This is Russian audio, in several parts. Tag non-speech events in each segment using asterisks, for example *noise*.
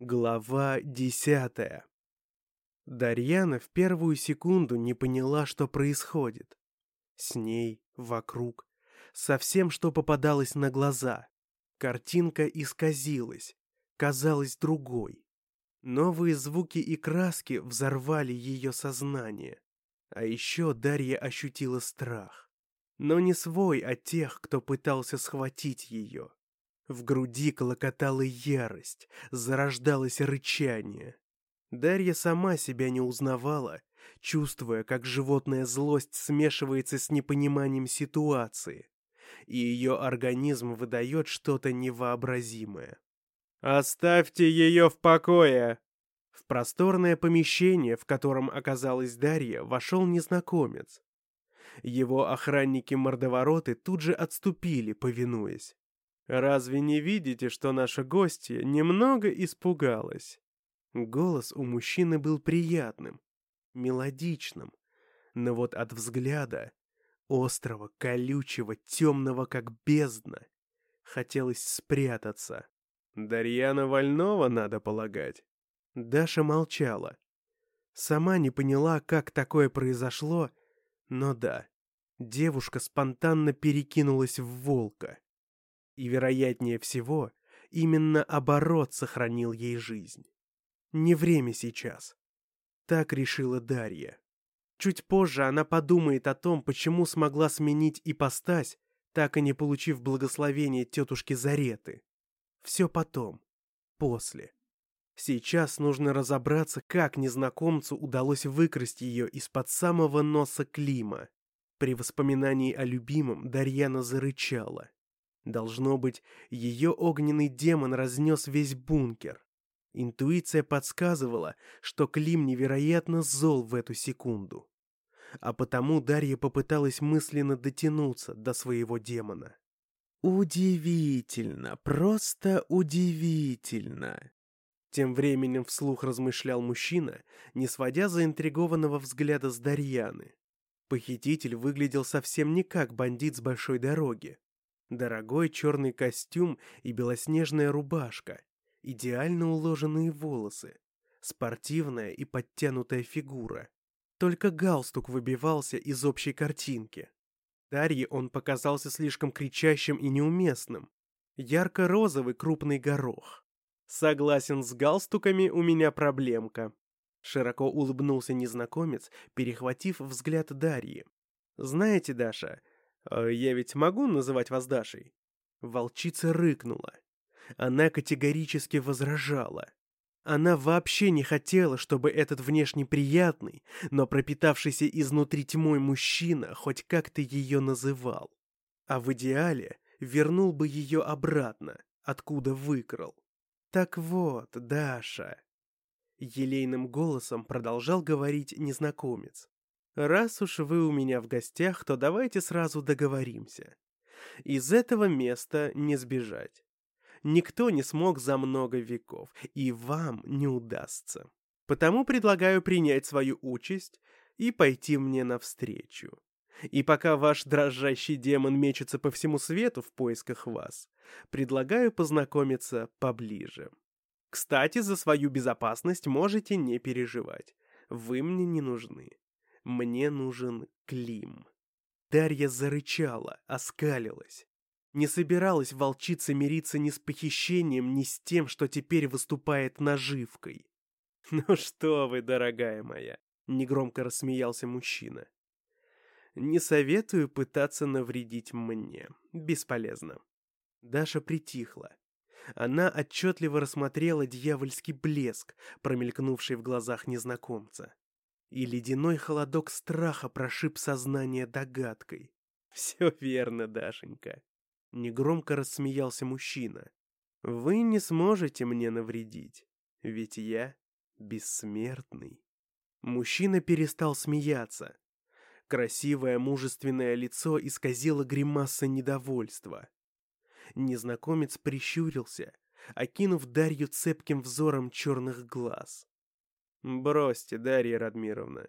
Глава десятая. Дарьяна в первую секунду не поняла, что происходит. С ней, вокруг, со всем, что попадалось на глаза. Картинка исказилась, казалась другой. Новые звуки и краски взорвали ее сознание. А еще Дарья ощутила страх. Но не свой, а тех, кто пытался схватить ее. В груди клокотала ярость, зарождалось рычание. Дарья сама себя не узнавала, чувствуя, как животная злость смешивается с непониманием ситуации, и ее организм выдает что-то невообразимое. «Оставьте ее в покое!» В просторное помещение, в котором оказалась Дарья, вошел незнакомец. Его охранники-мордовороты тут же отступили, повинуясь. «Разве не видите, что наша гостья немного испугалась?» Голос у мужчины был приятным, мелодичным, но вот от взгляда, острого, колючего, темного, как бездна, хотелось спрятаться. Дарьяна Вольнова, надо полагать. Даша молчала. Сама не поняла, как такое произошло, но да, девушка спонтанно перекинулась в волка и, вероятнее всего, именно оборот сохранил ей жизнь. Не время сейчас. Так решила Дарья. Чуть позже она подумает о том, почему смогла сменить ипостась, так и не получив благословения тетушки Зареты. Все потом, после. Сейчас нужно разобраться, как незнакомцу удалось выкрасть ее из-под самого носа Клима. При воспоминании о любимом Дарьяна зарычала. Должно быть, ее огненный демон разнес весь бункер. Интуиция подсказывала, что Клим невероятно зол в эту секунду. А потому Дарья попыталась мысленно дотянуться до своего демона. «Удивительно, просто удивительно!» Тем временем вслух размышлял мужчина, не сводя заинтригованного взгляда с Дарьяны. Похититель выглядел совсем не как бандит с большой дороги. Дорогой черный костюм и белоснежная рубашка, идеально уложенные волосы, спортивная и подтянутая фигура. Только галстук выбивался из общей картинки. Дарье он показался слишком кричащим и неуместным. Ярко-розовый крупный горох. Согласен с галстуками, у меня проблемка. Широко улыбнулся незнакомец, перехватив взгляд Дарьи. Знаете, Даша, я ведь могу называть вас Дашей? Волчица рыкнула. Она категорически возражала. Она вообще не хотела, чтобы этот внешне приятный, но пропитавшийся изнутри тьмой мужчина хоть как-то ее называл. А в идеале вернул бы ее обратно, откуда выкрал. «Так вот, Даша...» Елейным голосом продолжал говорить незнакомец. «Раз уж вы у меня в гостях, то давайте сразу договоримся. Из этого места не сбежать никто не смог за много веков, и вам не удастся. Потому предлагаю принять свою участь и пойти мне навстречу. И пока ваш дрожащий демон мечется по всему свету в поисках вас, предлагаю познакомиться поближе. Кстати, за свою безопасность можете не переживать. Вы мне не нужны. Мне нужен Клим. Дарья зарычала, оскалилась. Не собиралась волчица мириться ни с похищением, ни с тем, что теперь выступает наживкой. *laughs* «Ну что вы, дорогая моя!» — негромко рассмеялся мужчина. «Не советую пытаться навредить мне. Бесполезно». Даша притихла. Она отчетливо рассмотрела дьявольский блеск, промелькнувший в глазах незнакомца. И ледяной холодок страха прошиб сознание догадкой. *laughs* «Все верно, Дашенька. Негромко рассмеялся мужчина. «Вы не сможете мне навредить, ведь я бессмертный». Мужчина перестал смеяться. Красивое мужественное лицо исказило гримаса недовольства. Незнакомец прищурился, окинув Дарью цепким взором черных глаз. «Бросьте, Дарья Радмировна,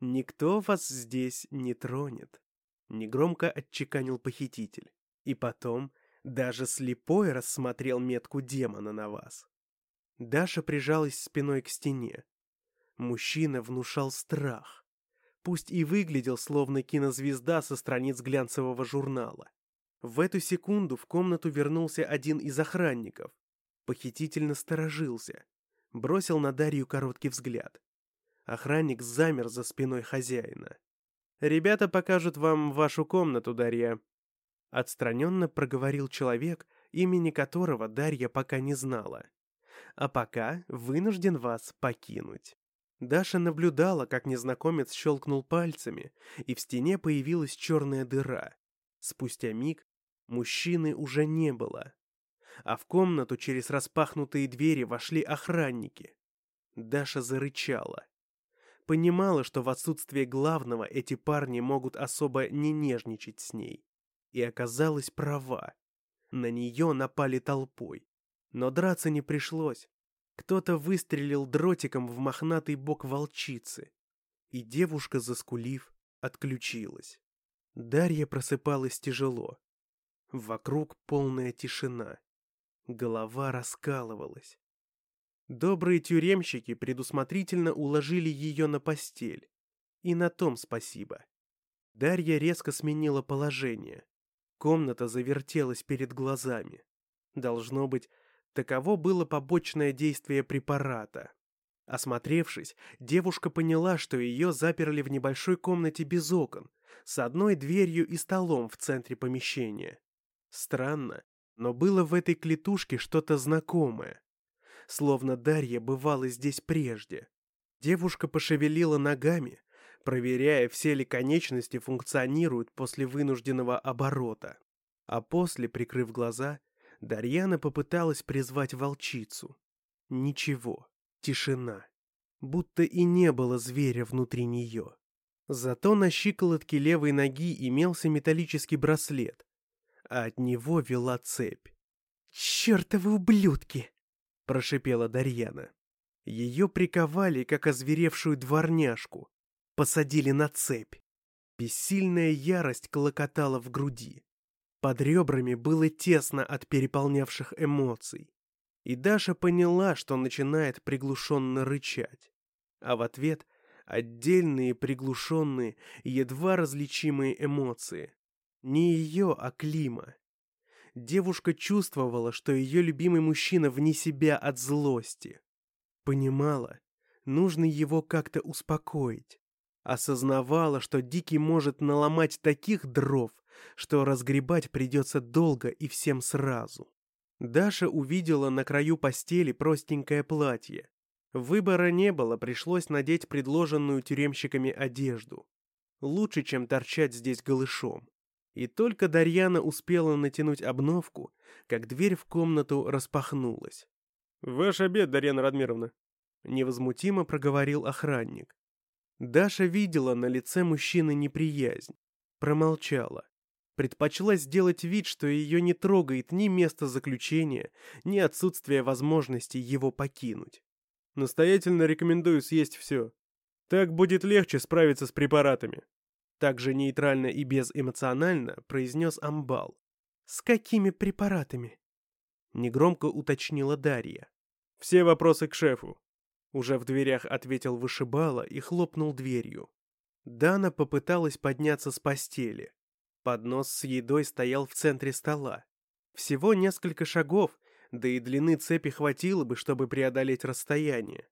никто вас здесь не тронет», — негромко отчеканил похититель. И потом даже слепой рассмотрел метку демона на вас. Даша прижалась спиной к стене. Мужчина внушал страх. Пусть и выглядел словно кинозвезда со страниц глянцевого журнала. В эту секунду в комнату вернулся один из охранников. Похититель насторожился. Бросил на Дарью короткий взгляд. Охранник замер за спиной хозяина. «Ребята покажут вам вашу комнату, Дарья», — отстраненно проговорил человек, имени которого Дарья пока не знала. «А пока вынужден вас покинуть». Даша наблюдала, как незнакомец щелкнул пальцами, и в стене появилась черная дыра. Спустя миг мужчины уже не было. А в комнату через распахнутые двери вошли охранники. Даша зарычала. Понимала, что в отсутствие главного эти парни могут особо не нежничать с ней. И оказалась права. На нее напали толпой. Но драться не пришлось. Кто-то выстрелил дротиком в мохнатый бок волчицы, и девушка, заскулив, отключилась. Дарья просыпалась тяжело. Вокруг полная тишина. Голова раскалывалась. Добрые тюремщики предусмотрительно уложили ее на постель. И на том спасибо. Дарья резко сменила положение. Комната завертелась перед глазами. Должно быть, Таково было побочное действие препарата. Осмотревшись, девушка поняла, что ее заперли в небольшой комнате без окон, с одной дверью и столом в центре помещения. Странно, но было в этой клетушке что-то знакомое. Словно Дарья бывала здесь прежде. Девушка пошевелила ногами, проверяя, все ли конечности функционируют после вынужденного оборота. А после, прикрыв глаза, Дарьяна попыталась призвать волчицу. Ничего, тишина. Будто и не было зверя внутри нее. Зато на щиколотке левой ноги имелся металлический браслет, а от него вела цепь. «Чертовы ублюдки!» – прошипела Дарьяна. Ее приковали, как озверевшую дворняжку. Посадили на цепь. Бессильная ярость клокотала в груди. Под ребрами было тесно от переполнявших эмоций. И Даша поняла, что начинает приглушенно рычать. А в ответ отдельные приглушенные, едва различимые эмоции. Не ее, а Клима. Девушка чувствовала, что ее любимый мужчина вне себя от злости. Понимала, нужно его как-то успокоить. Осознавала, что Дикий может наломать таких дров, что разгребать придется долго и всем сразу. Даша увидела на краю постели простенькое платье. Выбора не было, пришлось надеть предложенную тюремщиками одежду. Лучше, чем торчать здесь голышом. И только Дарьяна успела натянуть обновку, как дверь в комнату распахнулась. «Ваш обед, Дарьяна Радмировна», — невозмутимо проговорил охранник. Даша видела на лице мужчины неприязнь. Промолчала предпочла сделать вид, что ее не трогает ни место заключения, ни отсутствие возможности его покинуть. Настоятельно рекомендую съесть все. Так будет легче справиться с препаратами. Также нейтрально и безэмоционально произнес Амбал. «С какими препаратами?» Негромко уточнила Дарья. «Все вопросы к шефу». Уже в дверях ответил вышибала и хлопнул дверью. Дана попыталась подняться с постели. Поднос с едой стоял в центре стола. Всего несколько шагов, да и длины цепи хватило бы, чтобы преодолеть расстояние.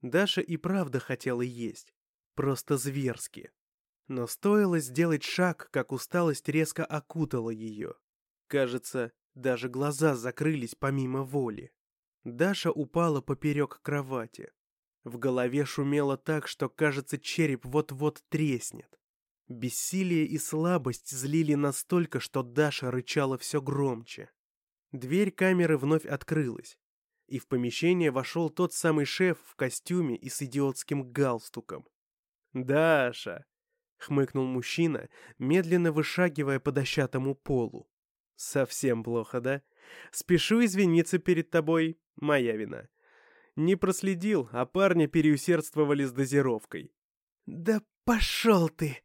Даша и правда хотела есть. Просто зверски. Но стоило сделать шаг, как усталость резко окутала ее. Кажется, даже глаза закрылись помимо воли. Даша упала поперек кровати. В голове шумело так, что, кажется, череп вот-вот треснет. Бессилие и слабость злили настолько, что Даша рычала все громче. Дверь камеры вновь открылась, и в помещение вошел тот самый шеф в костюме и с идиотским галстуком. «Даша!» — хмыкнул мужчина, медленно вышагивая по дощатому полу. «Совсем плохо, да? Спешу извиниться перед тобой, моя вина. Не проследил, а парни переусердствовали с дозировкой». «Да пошел ты!»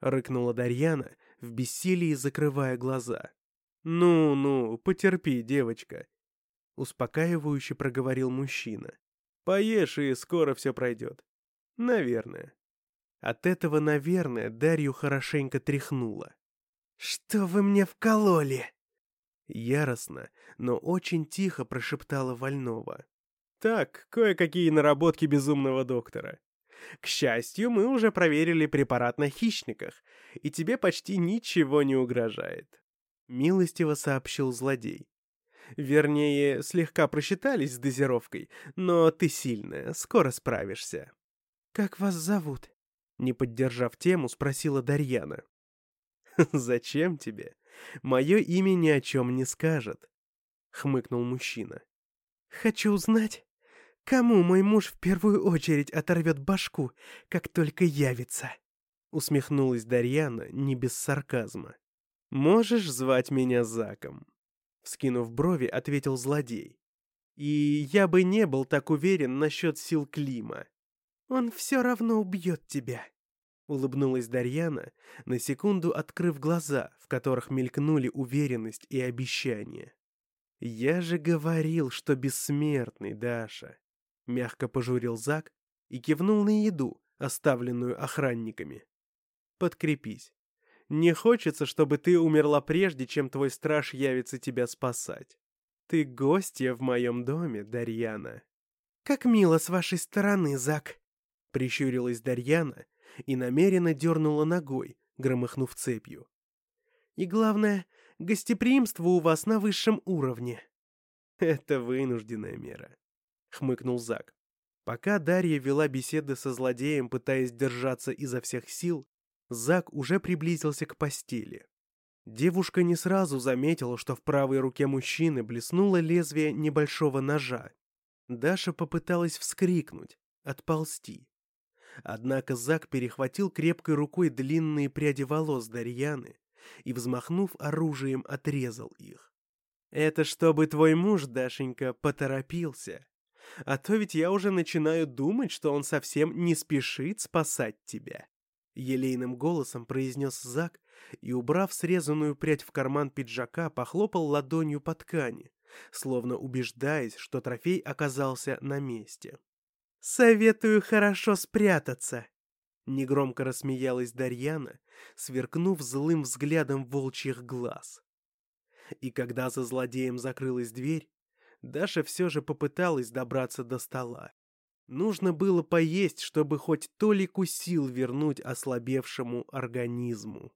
рыкнула Дарьяна, в бессилии закрывая глаза. «Ну-ну, потерпи, девочка», — успокаивающе проговорил мужчина. Поешь, и скоро все пройдет. Наверное. От этого, наверное, Дарью хорошенько тряхнуло. «Что вы мне вкололи?» Яростно, но очень тихо прошептала Вольнова. «Так, кое-какие наработки безумного доктора. К счастью, мы уже проверили препарат на хищниках, и тебе почти ничего не угрожает», — милостиво сообщил злодей. «Вернее, слегка просчитались с дозировкой, но ты сильная, скоро справишься». «Как вас зовут?» Не поддержав тему, спросила Дарьяна. *laughs* «Зачем тебе? Мое имя ни о чем не скажет», — хмыкнул мужчина. «Хочу узнать, кому мой муж в первую очередь оторвет башку, как только явится», — усмехнулась Дарьяна не без сарказма. «Можешь звать меня Заком», — вскинув брови, ответил злодей. «И я бы не был так уверен насчет сил Клима. Он все равно убьет тебя», — улыбнулась Дарьяна, на секунду открыв глаза, в которых мелькнули уверенность и обещание. «Я же говорил, что бессмертный, Даша», — мягко пожурил Зак и кивнул на еду, оставленную охранниками. «Подкрепись. Не хочется, чтобы ты умерла прежде, чем твой страж явится тебя спасать. Ты гостья в моем доме, Дарьяна». «Как мило с вашей стороны, Зак», — прищурилась Дарьяна и намеренно дернула ногой, громыхнув цепью. «И главное, гостеприимство у вас на высшем уровне». «Это вынужденная мера», — хмыкнул Зак. Пока Дарья вела беседы со злодеем, пытаясь держаться изо всех сил, Зак уже приблизился к постели. Девушка не сразу заметила, что в правой руке мужчины блеснуло лезвие небольшого ножа. Даша попыталась вскрикнуть, отползти. Однако Зак перехватил крепкой рукой длинные пряди волос Дарьяны и, взмахнув оружием, отрезал их. «Это чтобы твой муж, Дашенька, поторопился. А то ведь я уже начинаю думать, что он совсем не спешит спасать тебя». Елейным голосом произнес Зак и, убрав срезанную прядь в карман пиджака, похлопал ладонью по ткани, словно убеждаясь, что трофей оказался на месте. «Советую хорошо спрятаться!» Негромко рассмеялась Дарьяна, сверкнув злым взглядом волчьих глаз. И когда за злодеем закрылась дверь, Даша все же попыталась добраться до стола. Нужно было поесть, чтобы хоть толику сил вернуть ослабевшему организму.